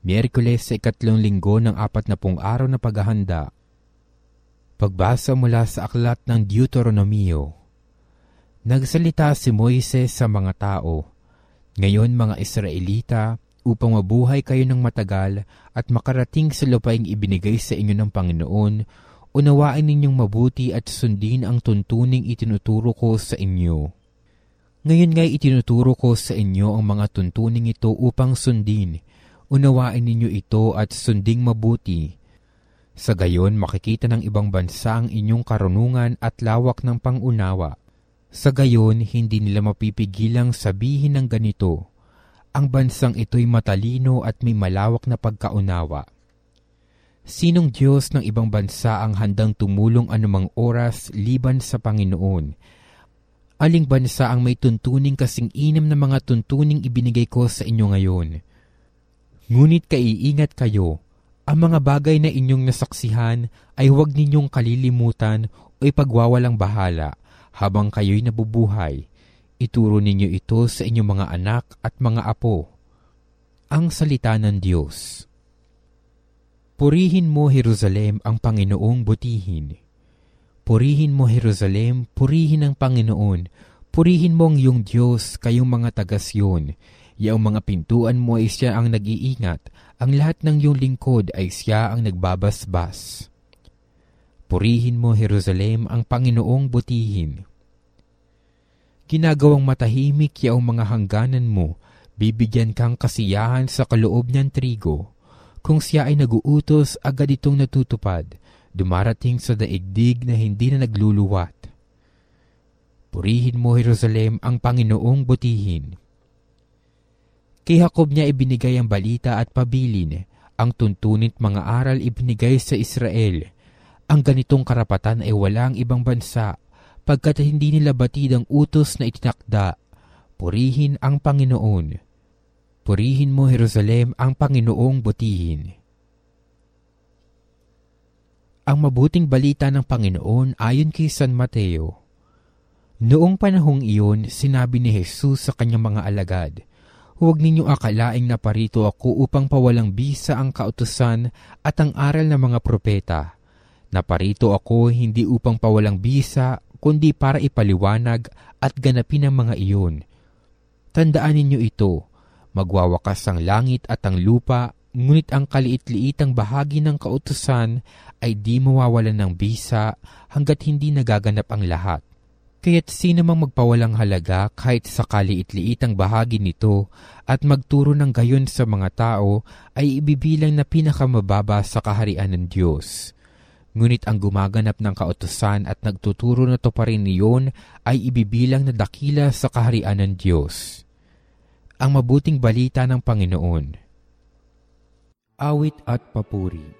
Miyerkules sa ikatlong linggo ng apat na pong araw na paghahanda. Pagbasa mula sa aklat ng Deuteronomio. Nagsalita si Moises sa mga tao, Ngayon mga Israelita, upang mabuhay kayo ng matagal at makarating sa lupaing ibinigay sa inyo ng Panginoon, unawain ninyong mabuti at sundin ang tuntuning itinuturo ko sa inyo. Ngayon nga'y itinuturo ko sa inyo ang mga tuntuning ito upang sundin, unawain ninyo ito at sunding mabuti. Sa gayon makikita ng ibang bansa ang inyong karunungan at lawak ng pangunawa. Sa gayon, hindi nila mapipigilang sabihin ng ganito, ang bansang ito'y matalino at may malawak na pagkaunawa. Sinong Diyos ng ibang bansa ang handang tumulong anumang oras liban sa Panginoon? Aling bansa ang may tuntuning kasing inim na mga tuntuning ibinigay ko sa inyo ngayon? Ngunit kaiingat kayo, ang mga bagay na inyong nasaksihan ay huwag ninyong kalilimutan o ipagwawalang bahala habang kayo'y nabubuhay. Ituro ninyo ito sa inyong mga anak at mga apo. Ang Salita ng Diyos Purihin mo, Jerusalem, ang Panginoong butihin. Purihin mo, Jerusalem, purihin ang Panginoon. Purihin mo ang iyong Diyos, kayong mga tagasyon. Yaong mga pintuan mo ay siya ang nag-iingat, ang lahat ng iyong lingkod ay siya ang nagbabasbas. Purihin mo, Jerusalem, ang Panginoong butihin. Ginagawang matahimik yaong mga hangganan mo, bibigyan kang kasiyahan sa kaloob niyang trigo. Kung siya ay naguutos, agad itong natutupad, dumarating sa daigdig na hindi na nagluluwat. Purihin mo, Jerusalem, ang Panginoong butihin. Kay Jacob niya ibinigay ang balita at pabilin, ang tuntunit mga aral ibinigay sa Israel. Ang ganitong karapatan ay walang ibang bansa, pagkat hindi nila batid ang utos na itinakda. Purihin ang Panginoon. Purihin mo, Jerusalem, ang Panginoong butihin. Ang mabuting balita ng Panginoon ayon kay San Mateo. Noong panahong iyon, sinabi ni Jesus sa kanyang mga alagad, Huwag ninyong akalaing naparito ako upang pawalang bisa ang kautusan at ang aral ng mga propeta. Naparito ako hindi upang pawalang bisa, kundi para ipaliwanag at ganapin ang mga iyon. Tandaan ninyo ito, magwawakas ang langit at ang lupa, ngunit ang kaliit-liitang bahagi ng kautusan ay di mawawalan ng bisa hanggat hindi nagaganap ang lahat. Kaya't sino mang magpawalang halaga kahit sa kaliit-liitang bahagi nito at magturo ng gayon sa mga tao ay ibibilang na pinakamababa sa kaharian ng Diyos. Ngunit ang gumaganap ng kautosan at nagtuturo na to pa rin niyon ay ibibilang na dakila sa kaharian ng Diyos. Ang mabuting balita ng Panginoon Awit at Papuri